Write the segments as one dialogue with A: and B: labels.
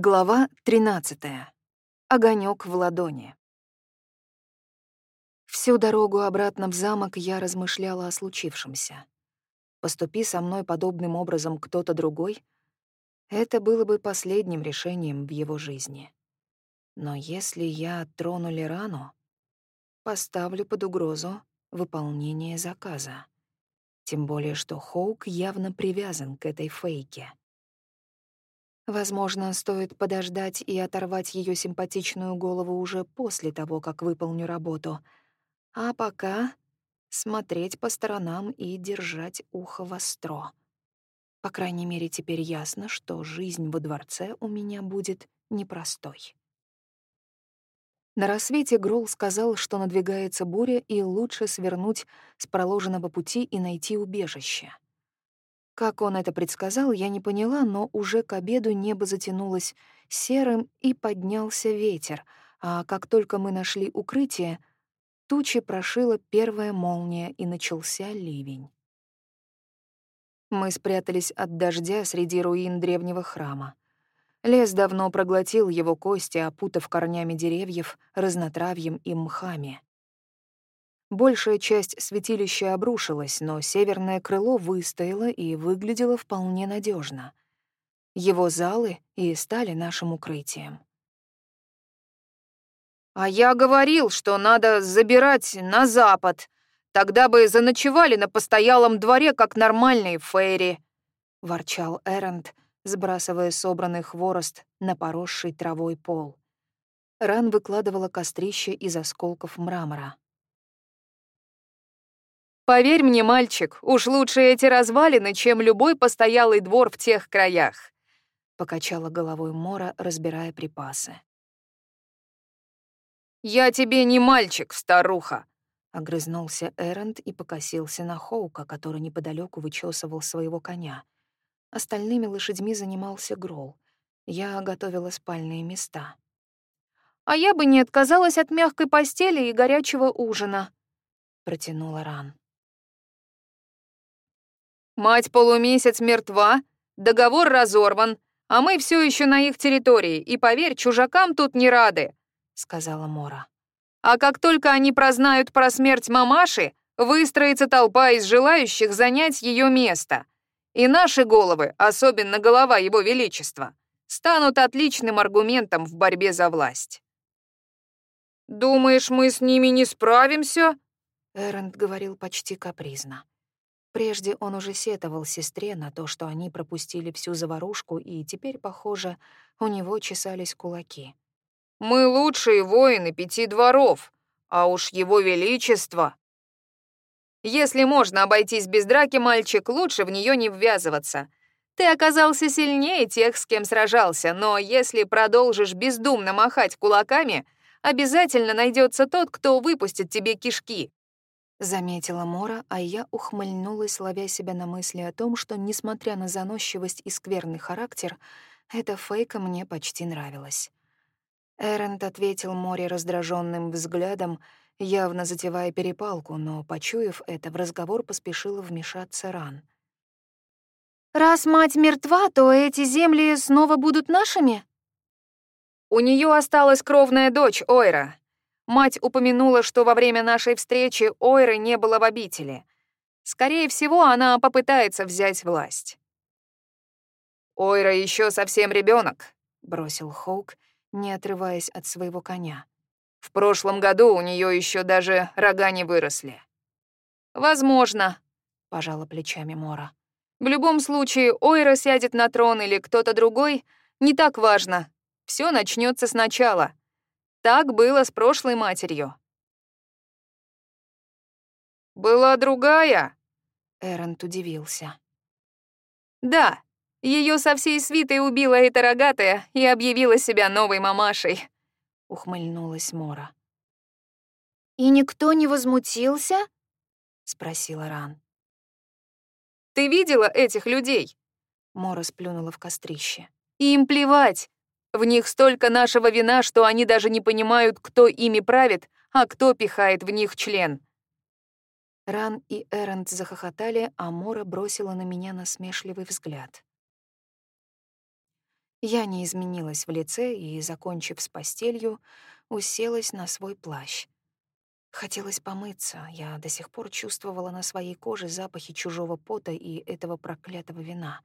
A: Глава 13. Огонек в ладони. Всю дорогу обратно в замок я размышляла о случившемся. Поступи со мной подобным образом кто-то другой, это было бы последним решением в его жизни. Но если я трону рану, поставлю под угрозу выполнение заказа. Тем более, что Хоук явно привязан к этой фейке. Возможно, стоит подождать и оторвать ее симпатичную голову уже после того, как выполню работу. А пока смотреть по сторонам и держать ухо востро. По крайней мере, теперь ясно, что жизнь во дворце у меня будет непростой. На рассвете Грол сказал, что надвигается буря, и лучше свернуть с проложенного пути и найти убежище. Как он это предсказал, я не поняла, но уже к обеду небо затянулось серым и поднялся ветер, а как только мы нашли укрытие, тучи прошила первая молния и начался ливень. Мы спрятались от дождя среди руин древнего храма. Лес давно проглотил его кости, опутав корнями деревьев, разнотравьем и мхами. Большая часть святилища обрушилась, но северное крыло выстояло и выглядело вполне надежно. Его залы и стали нашим укрытием.
B: «А я говорил, что надо забирать на запад. Тогда бы заночевали на постоялом дворе, как нормальные фейри», — ворчал Эрент, сбрасывая собранный хворост на поросший травой пол.
A: Ран выкладывала кострище из осколков мрамора.
B: Поверь мне, мальчик, уж лучше эти развалины, чем любой постоялый двор в тех краях.
A: Покачала головой Мора, разбирая припасы.
B: Я тебе не мальчик, старуха.
A: Огрызнулся Эрент и покосился на Хоука, который неподалеку вычесывал своего коня. Остальными лошадьми занимался Грол. Я готовила спальные места.
B: «А я бы не отказалась от мягкой постели и горячего ужина», — протянула Ран. Мать полумесяц мертва, договор разорван, а мы все еще на их территории, и, поверь, чужакам тут не рады», — сказала Мора. «А как только они прознают про смерть мамаши, выстроится толпа из желающих занять ее место. И наши головы, особенно голова Его Величества, станут отличным аргументом в борьбе за власть». «Думаешь, мы с ними не справимся?»
A: Эрент говорил почти капризно. Прежде он уже сетовал сестре на то, что они пропустили всю заварушку, и теперь, похоже, у него чесались кулаки.
B: «Мы лучшие воины пяти дворов, а уж его величество...» «Если можно обойтись без драки, мальчик, лучше в нее не ввязываться. Ты оказался сильнее тех, с кем сражался, но если продолжишь бездумно махать кулаками, обязательно найдется тот, кто выпустит тебе кишки.
A: Заметила Мора, а я ухмыльнулась, ловя себя на мысли о том, что, несмотря на заносчивость и скверный характер, эта фейка мне почти нравилась. Эрент ответил Море раздраженным взглядом, явно затевая перепалку, но, почуяв это, в разговор поспешила вмешаться Ран.
C: «Раз мать мертва, то эти земли снова будут нашими?»
B: «У нее осталась кровная дочь, Ойра. Мать упомянула, что во время нашей встречи Ойры не было в обители. Скорее всего, она попытается взять власть. «Ойра еще совсем ребенок, бросил Хоук, не отрываясь от своего коня. «В прошлом году у нее еще даже рога не выросли». «Возможно», — пожала плечами Мора. «В любом случае, Ойра сядет на трон или кто-то другой, не так важно. Все начнется сначала. Так было с прошлой матерью. «Была другая?» Эрент удивился. «Да, ее со всей свитой убила эта рогатая и объявила себя новой мамашей», — ухмыльнулась Мора.
C: «И никто не возмутился?»
A: — спросила Ран.
B: «Ты видела этих людей?» Мора сплюнула в кострище. «Им плевать. В них столько нашего вина, что они даже не понимают, кто ими правит, а кто пихает в них член.
A: Ран и Эрент захохотали, а Мора бросила на меня насмешливый взгляд. Я не изменилась в лице и, закончив с постелью, уселась на свой плащ. Хотелось помыться, я до сих пор чувствовала на своей коже запахи чужого пота и этого проклятого вина.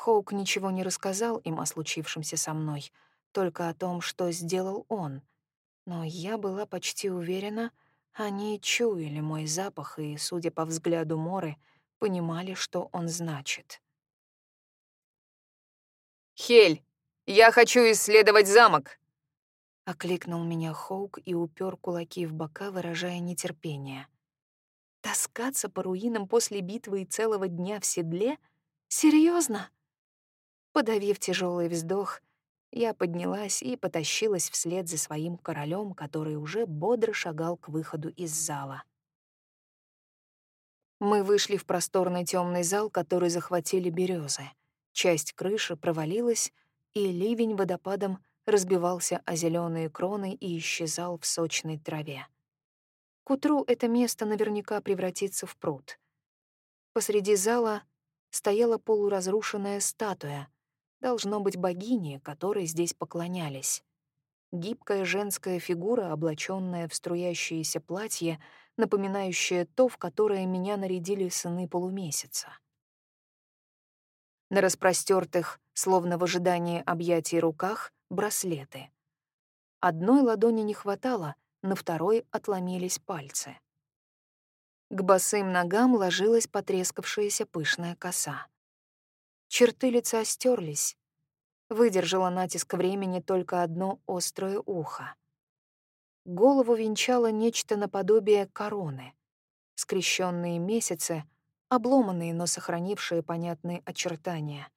A: Хоук ничего не рассказал им о случившемся со мной, только о том, что сделал он. Но я была почти уверена, они чуяли мой запах и, судя по взгляду Моры, понимали, что он значит.
B: «Хель, я хочу исследовать замок!»
A: Окликнул меня Хоук и упер кулаки в бока, выражая нетерпение. Таскаться по руинам после битвы и целого дня в седле? Серьезно? Подавив тяжелый вздох, я поднялась и потащилась вслед за своим королем, который уже бодро шагал к выходу из зала. Мы вышли в просторный темный зал, который захватили березы. Часть крыши провалилась, и ливень водопадом разбивался о зеленые кроны и исчезал в сочной траве. К утру это место наверняка превратится в пруд. Посреди зала стояла полуразрушенная статуя, должно быть богини, которой здесь поклонялись. Гибкая женская фигура, облаченная в струящееся платье, напоминающее то, в которое меня нарядили сыны полумесяца. На распростертых, словно в ожидании объятий руках, браслеты. Одной ладони не хватало, на второй отломились пальцы. К босым ногам ложилась потрескавшаяся пышная коса. Черты лица стерлись. Выдержало натиск времени только одно острое ухо. Голову венчало нечто наподобие короны. Скрещенные месяцы, обломанные, но сохранившие понятные очертания,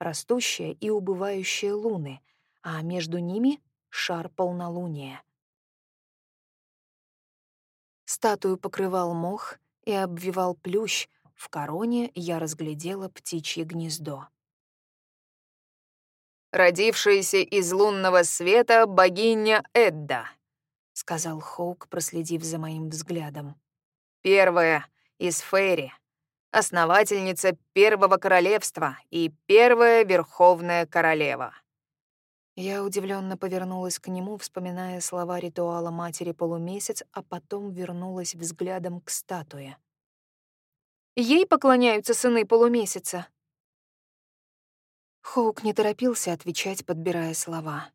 A: растущие и убывающие луны — а между ними — шар полнолуния. Статую покрывал мох и обвивал плющ, в короне я разглядела птичье гнездо.
B: «Родившаяся из лунного света богиня Эдда», —
A: сказал Хоук, проследив за моим взглядом.
B: «Первая из Фейри, основательница Первого Королевства и первая Верховная Королева».
A: Я удивленно повернулась к нему, вспоминая слова ритуала матери полумесяц, а потом вернулась взглядом к статуе.
C: Ей поклоняются сыны полумесяца.
A: Хоук не торопился отвечать, подбирая слова.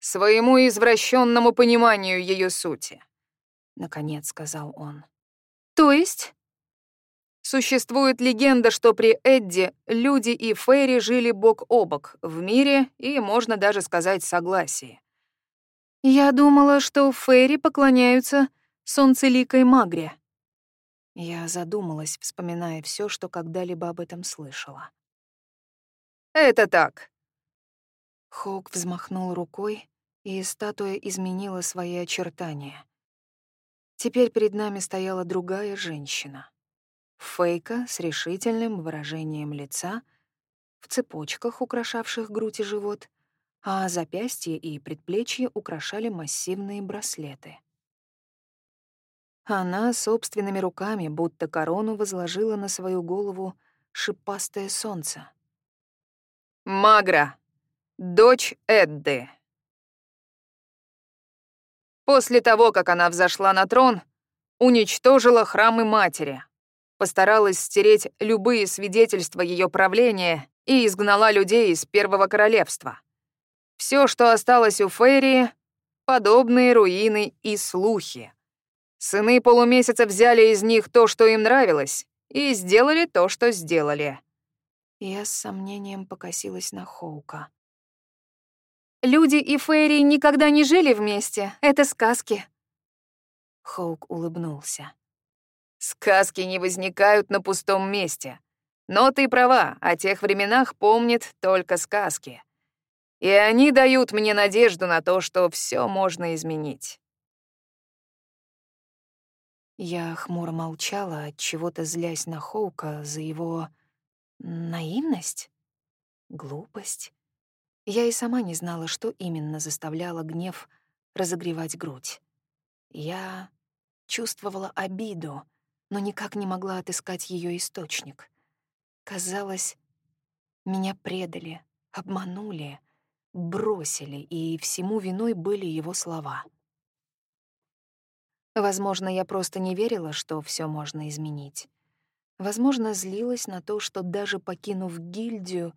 B: «Своему извращенному пониманию ее сути», —
A: наконец сказал он.
C: «То есть?»
B: Существует легенда, что при Эдди люди и Фейри жили бок о бок в мире и, можно даже сказать, согласии.
C: Я думала, что Фейри поклоняются солнцеликой Магре.
A: Я задумалась, вспоминая все, что когда-либо об этом слышала.
B: «Это так».
A: Хоук взмахнул рукой, и статуя изменила свои очертания. Теперь перед нами стояла другая женщина. Фейка с решительным выражением лица, в цепочках, украшавших грудь и живот, а запястья и предплечья украшали массивные браслеты. Она собственными руками, будто корону, возложила на свою голову шипастое солнце.
B: «Магра, дочь Эдды». После того, как она взошла на трон, уничтожила храмы матери, постаралась стереть любые свидетельства ее правления и изгнала людей из Первого Королевства. Все, что осталось у Фейри — подобные руины и слухи. Сыны полумесяца взяли из них то, что им нравилось, и сделали то, что сделали.
A: Я с сомнением покосилась на Хоука.
C: «Люди и Фейри никогда не жили вместе. Это сказки».
A: Хоук улыбнулся.
B: Сказки не возникают на пустом месте. Но ты права, о тех временах помнит только сказки. И они дают мне надежду на то, что все можно изменить.
A: Я хмуро молчала, от чего-то злясь на Хоука за его наивность, глупость. Я и сама не знала, что именно заставляло гнев разогревать грудь. Я чувствовала обиду, но никак не могла отыскать ее источник. Казалось, меня предали, обманули, бросили, и всему виной были его слова. Возможно, я просто не верила, что все можно изменить. Возможно, злилась на то, что даже покинув гильдию,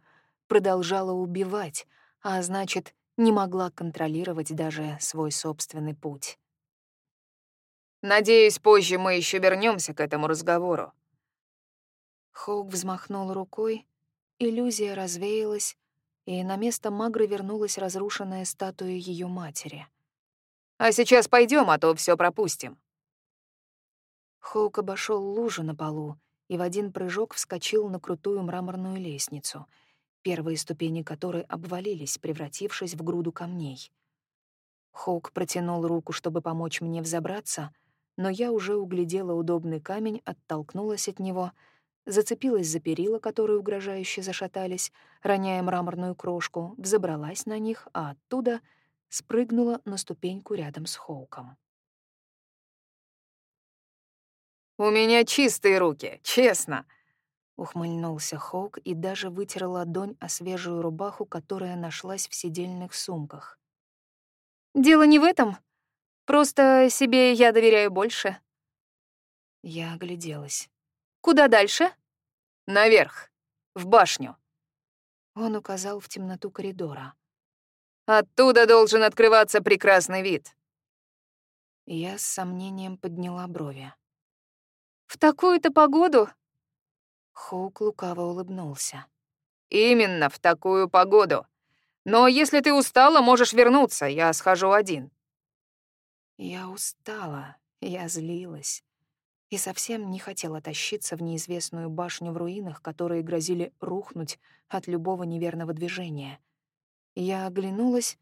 A: продолжала убивать, а значит, не могла контролировать даже свой собственный путь.
B: «Надеюсь, позже мы еще вернемся к этому разговору».
A: Хоук взмахнул рукой, иллюзия развеялась, и на место Магры вернулась разрушенная статуя ее матери.
B: «А сейчас пойдем, а то все пропустим».
A: Хоук обошел лужу на полу и в один прыжок вскочил на крутую мраморную лестницу, первые ступени которой обвалились, превратившись в груду камней. Хоук протянул руку, чтобы помочь мне взобраться, но я уже углядела удобный камень, оттолкнулась от него, зацепилась за перила, которые угрожающе зашатались, роняя мраморную крошку, взобралась на них, а оттуда спрыгнула на ступеньку рядом с Хоуком.
B: «У меня чистые руки, честно!»
A: Ухмыльнулся Хоук и даже вытер ладонь о свежую рубаху, которая нашлась в сидельных сумках.
C: «Дело не в этом. Просто себе я доверяю больше».
A: Я огляделась.
C: «Куда дальше?»
B: «Наверх, в башню».
A: Он указал в темноту коридора.
B: «Оттуда должен открываться прекрасный вид».
A: Я с сомнением подняла брови.
C: «В такую-то погоду?»
A: Хоук лукаво улыбнулся.
B: «Именно в такую погоду. Но если ты устала, можешь вернуться, я схожу один».
A: Я устала, я злилась и совсем не хотела тащиться в неизвестную башню в руинах, которые грозили рухнуть от любого неверного движения. Я оглянулась,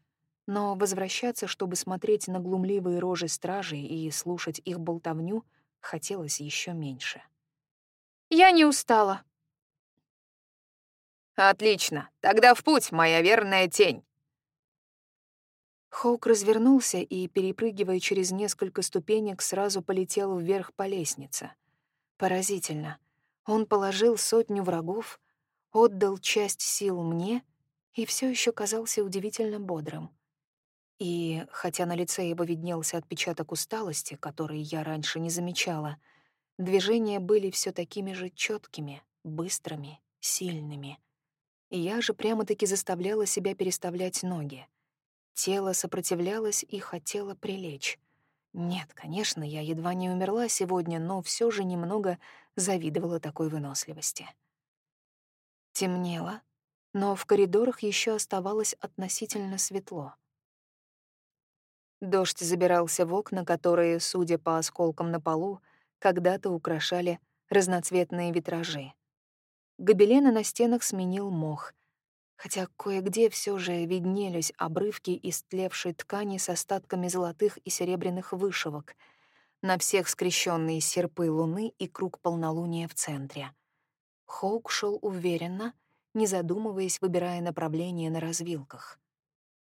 A: но возвращаться, чтобы смотреть на глумливые рожи стражей и слушать их болтовню, хотелось еще меньше.
C: «Я не устала».
B: «Отлично. Тогда в путь, моя верная тень».
A: Хоук развернулся и, перепрыгивая через несколько ступенек, сразу полетел вверх по лестнице. Поразительно. Он положил сотню врагов, отдал часть сил мне и все еще казался удивительно бодрым. И, хотя на лице его виднелся отпечаток усталости, который я раньше не замечала, движения были все такими же четкими, быстрыми, сильными. И я же прямо-таки заставляла себя переставлять ноги. Тело сопротивлялось и хотело прилечь. Нет, конечно, я едва не умерла сегодня, но все же немного завидовала такой выносливости. Темнело, но в коридорах еще оставалось относительно светло. Дождь забирался в окна, которые, судя по осколкам на полу, когда-то украшали разноцветные витражи. Гобелены на стенах сменил мох, хотя кое-где все же виднелись обрывки истлевшей ткани с остатками золотых и серебряных вышивок, на всех скрещенные серпы луны и круг полнолуния в центре. Хоук шел уверенно, не задумываясь, выбирая направление на развилках.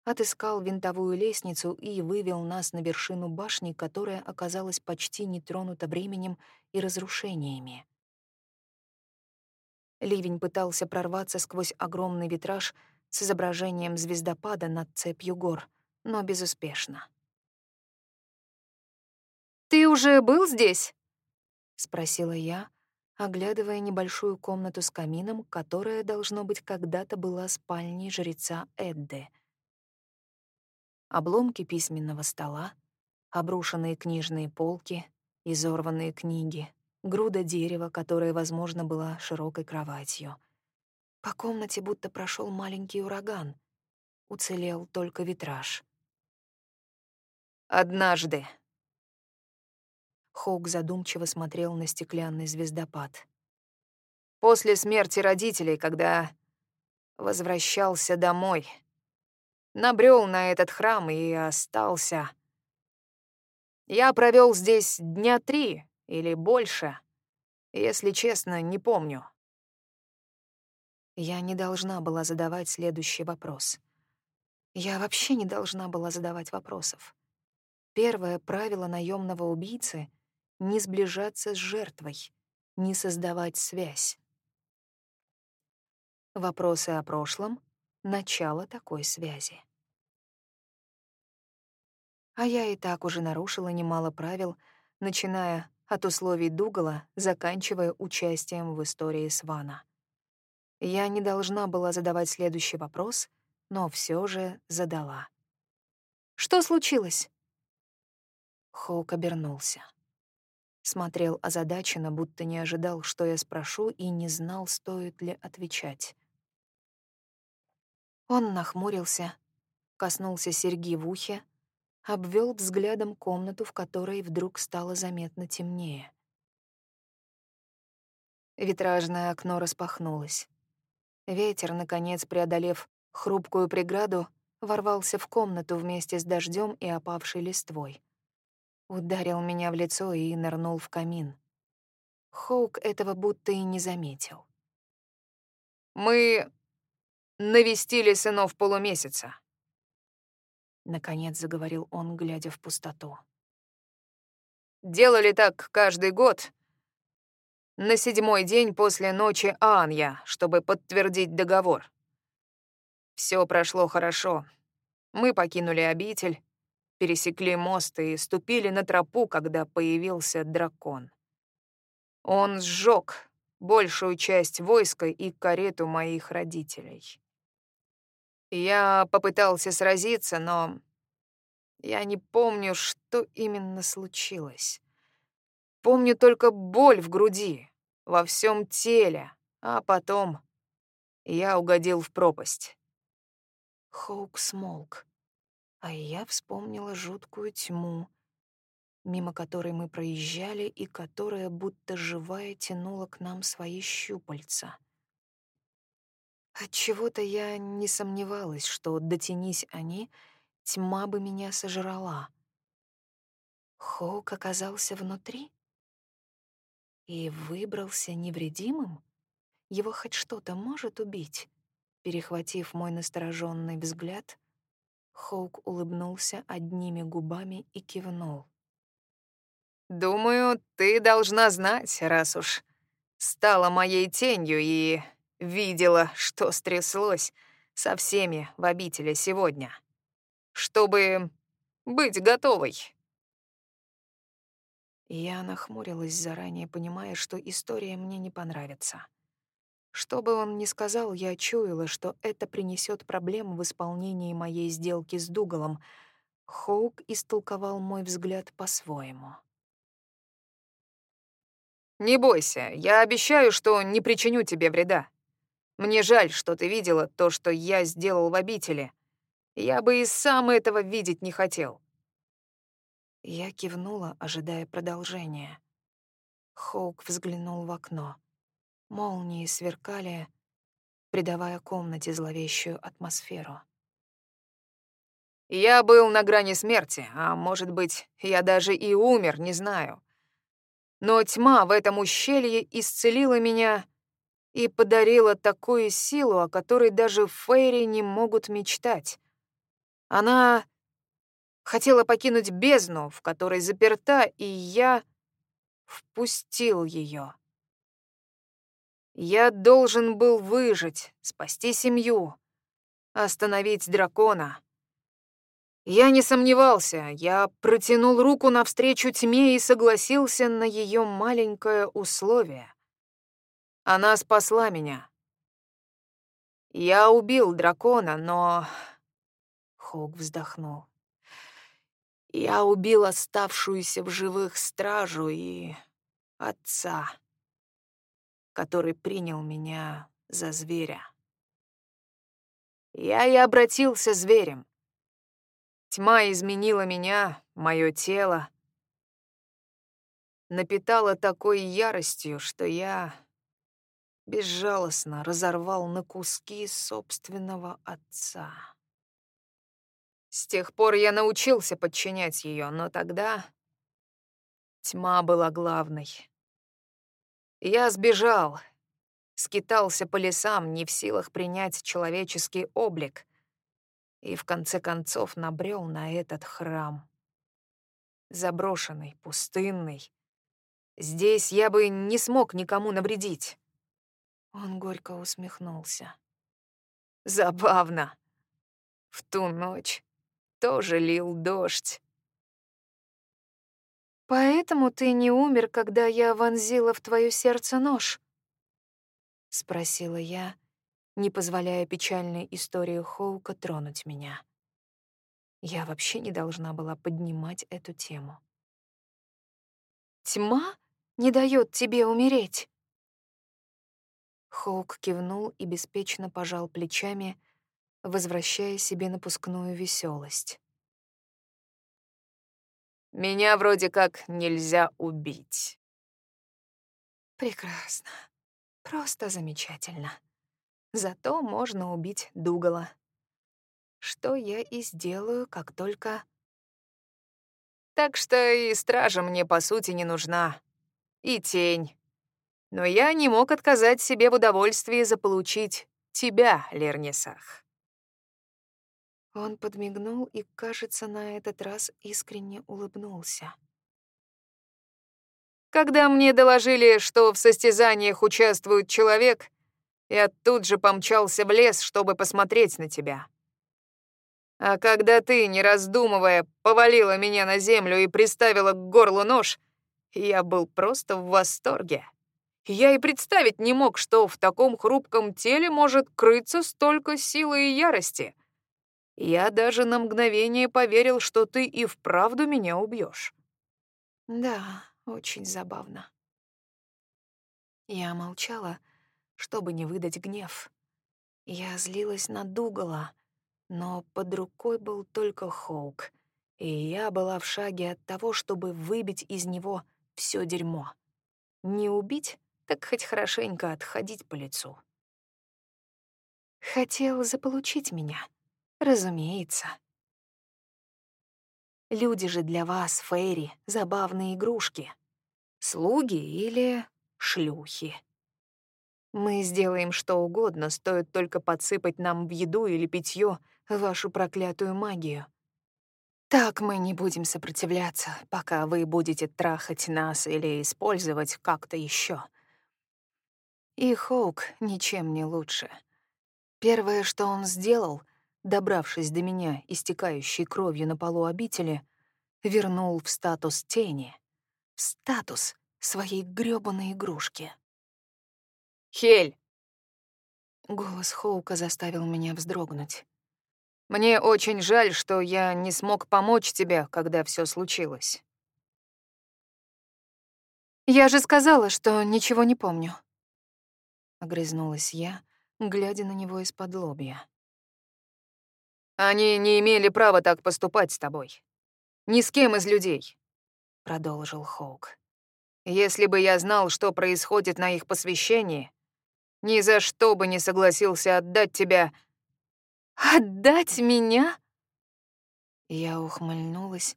A: Отыскал винтовую лестницу и вывел нас на вершину башни, которая оказалась почти не тронута временем и разрушениями. Ливень пытался прорваться сквозь огромный витраж с изображением звездопада над цепью гор, но безуспешно.
C: «Ты уже был здесь?»
A: — спросила я, оглядывая небольшую комнату с камином, которая, должно быть, когда-то была спальней жреца Эдды. Обломки письменного стола, обрушенные книжные полки, изорванные книги, груда дерева, которая, возможно, была широкой кроватью. По комнате будто прошел маленький ураган. Уцелел только витраж.
B: «Однажды».
A: Хоук задумчиво смотрел на стеклянный звездопад.
B: «После смерти родителей, когда возвращался домой, набрел на этот храм и остался. Я провел здесь дня три, или больше. Если честно, не помню.
A: Я не должна была задавать следующий вопрос. Я вообще не должна была задавать вопросов. Первое правило наемного убийцы — не сближаться с жертвой, не создавать связь. Вопросы о прошлом начало такой связи. А я и так уже нарушила немало правил, начиная от условий Дугала, заканчивая участием в истории Свана. Я не должна была задавать следующий вопрос, но все же задала. «Что случилось?» Хоук обернулся. Смотрел озадаченно, будто не ожидал, что я спрошу, и не знал, стоит ли отвечать. Он нахмурился, коснулся серьги в ухе, обвел взглядом комнату, в которой вдруг стало заметно темнее. Витражное окно распахнулось. Ветер, наконец преодолев хрупкую преграду, ворвался в комнату вместе с дождем и опавшей листвой. Ударил меня в лицо и нырнул в камин. Хоук этого будто и не заметил.
B: «Мы навестили сынов полумесяца», —
A: наконец заговорил он, глядя в пустоту.
B: «Делали так каждый год, на седьмой день после ночи Анья, чтобы подтвердить договор. Все прошло хорошо. Мы покинули обитель, пересекли мост и ступили на тропу, когда появился дракон. Он сжег большую часть войска и карету моих родителей. Я попытался сразиться, но я не помню, что именно случилось. Помню только боль в груди, во всем теле, а потом я угодил в пропасть.
A: Хоук смолк. А я вспомнила жуткую тьму, мимо которой мы проезжали и которая будто живая тянула к нам свои щупальца. Отчего-то я не сомневалась, что, дотянись они, тьма бы меня сожрала. Хоук оказался внутри и выбрался невредимым? Его хоть что-то может убить? Перехватив мой настороженный взгляд, Хоук улыбнулся одними губами и кивнул.
B: «Думаю, ты должна знать, раз уж стала моей тенью и видела, что стряслось со всеми в обители сегодня, чтобы быть готовой».
A: Я нахмурилась заранее, понимая, что история мне не понравится. Что бы он ни сказал, я чуяла, что это принесет проблем в исполнении моей сделки с Дугалом. Хоук истолковал мой взгляд по-своему.
B: «Не бойся, я обещаю, что не причиню тебе вреда. Мне жаль, что ты видела то, что я сделал в обители. Я бы и сам этого видеть не хотел».
A: Я кивнула, ожидая продолжения. Хоук взглянул в окно. Молнии сверкали, придавая комнате зловещую атмосферу.
B: «Я был на грани смерти, а может быть, я даже и умер, не знаю. Но тьма в этом ущелье исцелила меня и подарила такую силу, о которой даже Фейри не могут мечтать. Она хотела покинуть бездну, в которой заперта, и я впустил ее. Я должен был выжить, спасти семью, остановить дракона. Я не сомневался, я протянул руку навстречу тьме и согласился на ее маленькое условие. Она спасла меня. Я убил дракона, но... Хок вздохнул. Я убил оставшуюся в живых стражу и отца который принял меня за зверя. Я и обратился зверем. Тьма изменила меня, мое тело, напитала такой яростью, что я безжалостно разорвал на куски собственного отца. С тех пор я научился подчинять ее, но тогда тьма была главной. Я сбежал, скитался по лесам, не в силах принять человеческий облик, и в конце концов набрел на этот храм. Заброшенный, пустынный. Здесь я бы не смог никому навредить.
A: Он горько усмехнулся.
B: Забавно. В ту ночь тоже лил дождь.
C: «Поэтому ты не умер, когда я вонзила в твое сердце нож?» — спросила я, не позволяя печальной истории Хоука тронуть меня. Я вообще не должна была поднимать эту тему. «Тьма не дает тебе умереть?» Хоук кивнул и беспечно пожал плечами, возвращая себе напускную веселость.
B: «Меня вроде как нельзя убить».
A: Прекрасно. Просто замечательно. Зато можно убить Дугала. Что я и сделаю, как только...
B: Так что и стража мне, по сути, не нужна. И тень. Но я не мог отказать себе в удовольствии заполучить тебя, Лернисах.
A: Он подмигнул и, кажется, на этот раз искренне улыбнулся.
B: Когда мне доложили, что в состязаниях участвует человек, я тут же помчался в лес, чтобы посмотреть на тебя. А когда ты, не раздумывая, повалила меня на землю и приставила к горлу нож, я был просто в восторге. Я и представить не мог, что в таком хрупком теле может крыться столько силы и ярости. Я даже на мгновение поверил, что ты и вправду меня убьешь.
A: Да, очень забавно. Я молчала, чтобы не выдать гнев. Я злилась на Дугала, но под рукой был только Хоук, и я была в шаге от того, чтобы выбить из него все дерьмо. Не убить, так хоть хорошенько отходить по лицу. Хотел заполучить меня, разумеется. Люди же для вас, Фейри, забавные игрушки. Слуги или шлюхи. Мы сделаем что угодно, стоит только подсыпать нам в еду или питье вашу проклятую магию. Так мы не будем сопротивляться, пока вы будете трахать нас или использовать как-то еще. И Хоук ничем не лучше. Первое, что он сделал, добравшись до меня, истекающей кровью на полу обители, вернул в статус тени, в статус своей грёбаной игрушки.
B: «Хель!»
A: Голос Хоука заставил меня вздрогнуть.
B: «Мне очень жаль, что я не смог помочь тебе, когда все случилось».
C: «Я же сказала, что ничего не помню».
A: Огрызнулась я, глядя на него из-под лобья.
B: «Они не имели права так поступать с тобой. Ни с кем из людей», — продолжил Хоук. «Если бы я знал, что происходит на их посвящении, ни за что бы не согласился отдать тебя...»
C: «Отдать меня?»
A: Я ухмыльнулась,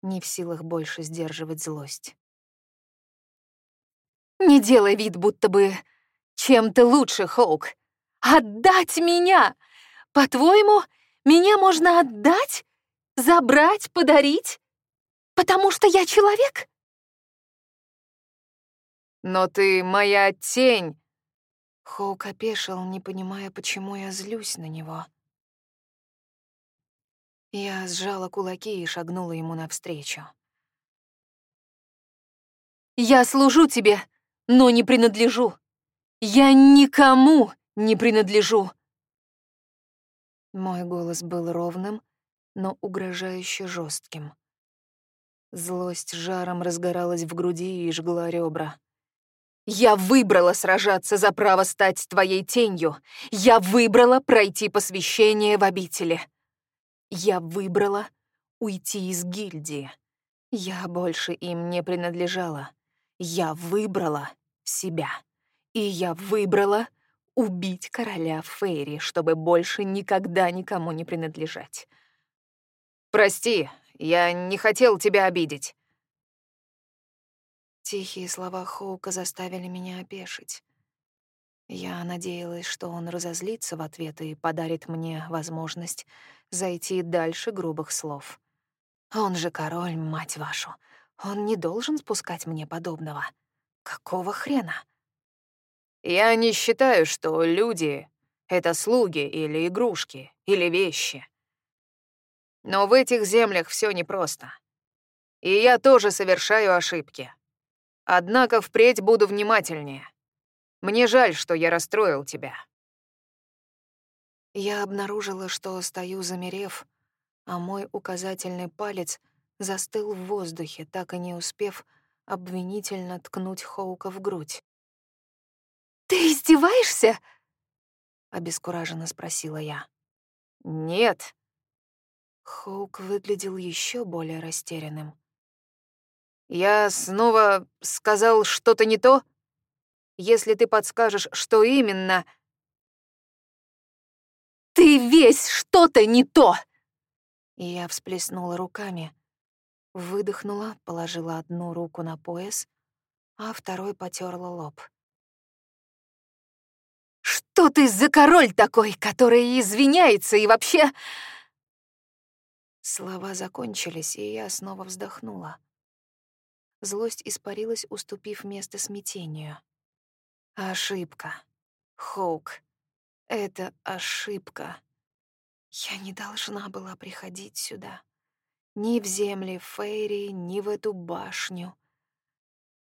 A: не в силах больше сдерживать злость.
C: «Не делай вид, будто бы чем ты лучше, Хоук. Отдать меня! По-твоему, меня можно отдать? Забрать, подарить? Потому что я человек?»
B: «Но ты моя тень!»
A: Хоук опешил, не понимая, почему я злюсь на него. Я сжала кулаки и шагнула ему навстречу.
C: «Я служу тебе, но не принадлежу. Я никому не принадлежу!»
A: Мой голос был ровным, но угрожающе жестким. Злость жаром разгоралась в груди и жгла ребра.
C: Я выбрала сражаться за право стать твоей тенью. Я выбрала пройти посвящение в обители. Я выбрала уйти из гильдии.
A: Я больше им не принадлежала. Я выбрала себя. И я выбрала убить короля Фейри, чтобы больше никогда никому не принадлежать.
B: «Прости, я не хотел тебя обидеть.
A: Тихие слова Хоука заставили меня опешить. Я надеялась, что он разозлится в ответ и подарит мне возможность зайти дальше грубых слов. Он же король, мать вашу. Он не должен спускать мне подобного. Какого хрена?
B: Я не считаю, что люди — Это слуги или игрушки, или вещи. Но в этих землях все непросто. И я тоже совершаю ошибки. Однако впредь буду внимательнее. Мне жаль, что я расстроил тебя.
A: Я обнаружила, что стою замерев, а мой указательный палец застыл в воздухе, так и не успев обвинительно ткнуть Хоука в грудь.
C: «Ты издеваешься?»
A: — обескураженно спросила я.
B: «Нет».
A: Хоук выглядел еще более растерянным.
B: «Я снова сказал что-то не то? Если ты подскажешь, что именно...»
C: «Ты весь что-то не то!»
A: И я всплеснула руками, выдохнула, положила одну руку на пояс, а второй потерла лоб.
C: «Что ты за король такой, который извиняется и вообще...»
A: Слова закончились, и я снова вздохнула. Злость испарилась, уступив место смятению. Ошибка. Хоук. Это ошибка. Я не должна была приходить сюда. Ни в земли Фейри, ни в эту башню.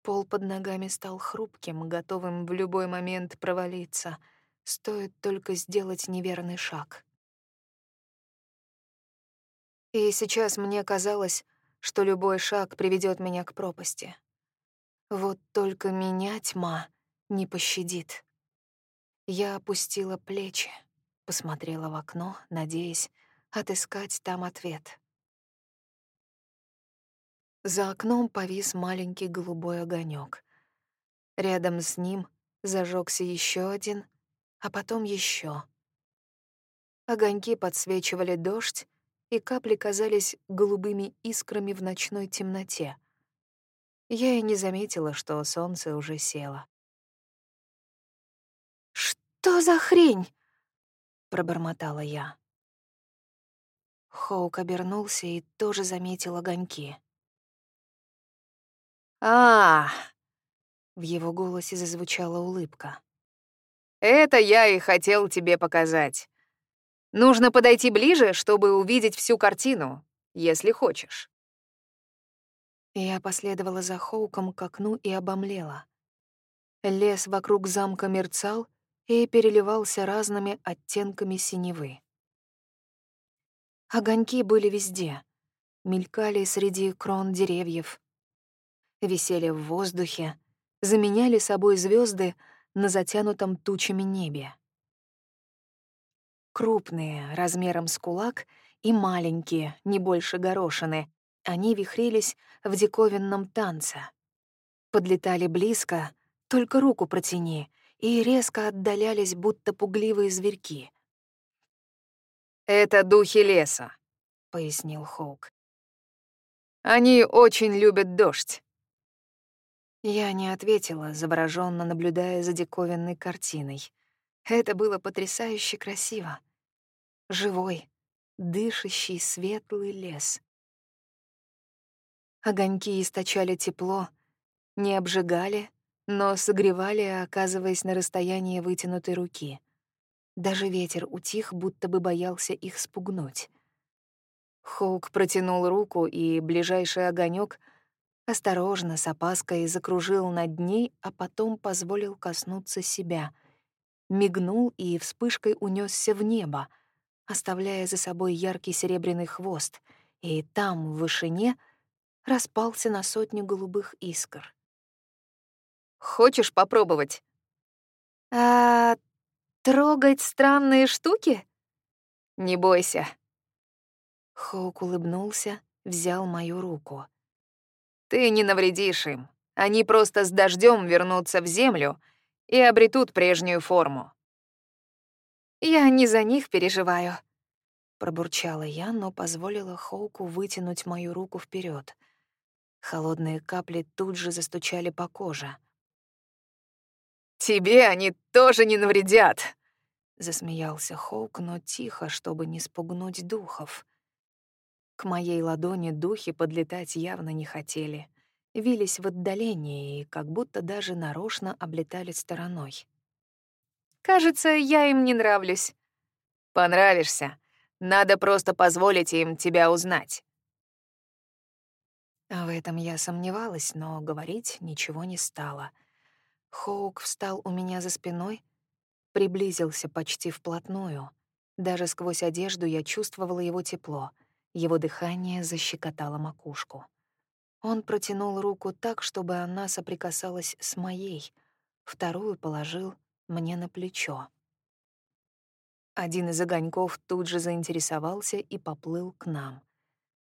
A: Пол под ногами стал хрупким, готовым в любой момент провалиться. Стоит только сделать неверный шаг. И сейчас мне казалось, что любой шаг приведет меня к пропасти. Вот только меня тьма не пощадит. Я опустила плечи, посмотрела в окно, надеясь отыскать там ответ. За окном повис маленький голубой огонек. Рядом с ним зажегся еще один, а потом еще. Огоньки подсвечивали дождь, и капли казались голубыми искрами в ночной темноте. Я и не заметила, что солнце уже село.
C: «Что за хрень?» — пробормотала
A: я. Хоук обернулся и тоже заметил огоньки.
B: А
A: В его голосе зазвучала улыбка.
B: «Это я и хотел тебе показать. Нужно подойти ближе, чтобы увидеть всю картину, если хочешь».
A: Я последовала за Хоуком к окну и обомлела. Лес вокруг замка мерцал, и переливался разными оттенками синевы. Огоньки были везде, мелькали среди крон деревьев, висели в воздухе, заменяли собой звезды на затянутом тучами небе. Крупные, размером с кулак, и маленькие, не больше горошины, они вихрились в диковинном танце. Подлетали близко, только руку протяни — и резко отдалялись, будто пугливые зверьки.
B: «Это духи леса», — пояснил Хоук. «Они очень любят дождь».
A: Я не ответила, заворожённо наблюдая за диковинной картиной. Это было потрясающе красиво. Живой, дышащий светлый лес. Огоньки источали тепло, не обжигали, но согревали, оказываясь на расстоянии вытянутой руки. Даже ветер утих, будто бы боялся их спугнуть. Хоук протянул руку, и ближайший огонек осторожно, с опаской закружил над ней, а потом позволил коснуться себя. Мигнул и вспышкой унесся в небо, оставляя за собой яркий серебряный хвост, и там, в вышине, распался на сотню голубых искр.
B: Хочешь попробовать?»
C: «А трогать странные штуки?»
B: «Не бойся».
A: Хоук улыбнулся, взял мою руку.
B: «Ты не навредишь им. Они просто с дождем вернутся в землю и обретут прежнюю форму».
C: «Я не за них переживаю», —
A: пробурчала я, но позволила Хоуку вытянуть мою руку вперед. Холодные капли тут же застучали по коже —
B: «Тебе они тоже не навредят!»
A: Засмеялся Хоук, но тихо, чтобы не спугнуть духов. К моей ладони духи подлетать явно не хотели. Вились в отдалении и как будто даже нарочно облетали стороной.
B: Кажется, я им не нравлюсь.
C: Понравишься. Надо просто позволить им тебя узнать.
A: В этом я сомневалась, но говорить ничего не стала. Хоук встал у меня за спиной, приблизился почти вплотную. Даже сквозь одежду я чувствовала его тепло, его дыхание защекотало макушку. Он протянул руку так, чтобы она соприкасалась с моей, вторую положил мне на плечо. Один из огоньков тут же заинтересовался и поплыл к нам.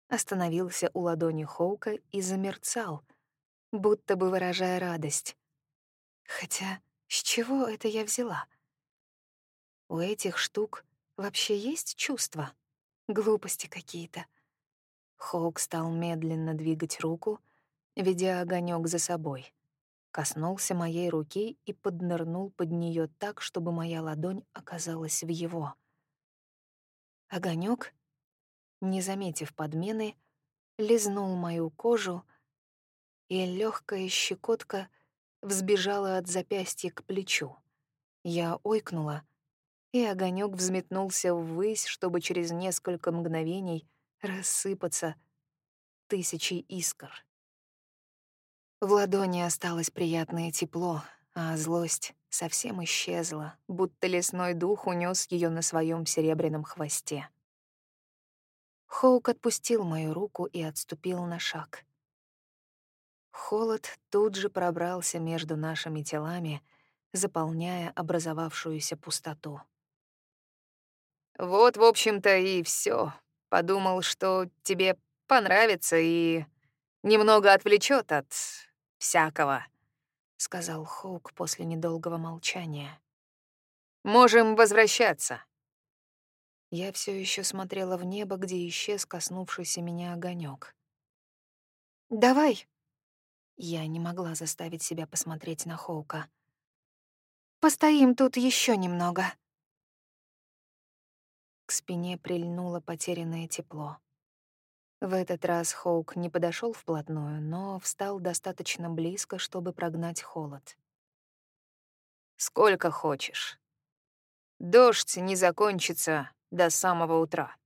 A: Остановился у ладони Хоука и замерцал, будто бы выражая радость. Хотя с чего это я взяла? У этих штук вообще есть чувства? Глупости какие-то. Хоук стал медленно двигать руку, ведя огонек за собой коснулся моей руки и поднырнул под нее так, чтобы моя ладонь оказалась в его. Огонек, не заметив подмены, лизнул мою кожу, и легкая щекотка взбежала от запястья к плечу. Я ойкнула, и огонек взметнулся ввысь, чтобы через несколько мгновений рассыпаться тысячей искр. В ладони осталось приятное тепло, а злость совсем исчезла, будто лесной дух унес ее на своем серебряном хвосте. Хоук отпустил мою руку и отступил на шаг. Холод тут же пробрался между нашими телами, заполняя образовавшуюся пустоту.
B: «Вот, в общем-то, и все. Подумал, что тебе понравится и немного отвлечет от всякого», — сказал Хоук после недолгого молчания. «Можем возвращаться».
A: Я все еще смотрела в небо, где исчез коснувшийся меня огонек. «Давай!» Я не могла заставить себя посмотреть на Хоука. «Постоим тут еще немного». К спине прильнуло потерянное тепло. В этот раз Хоук не подошел вплотную, но встал достаточно близко, чтобы прогнать холод.
B: «Сколько хочешь. Дождь не закончится до самого утра».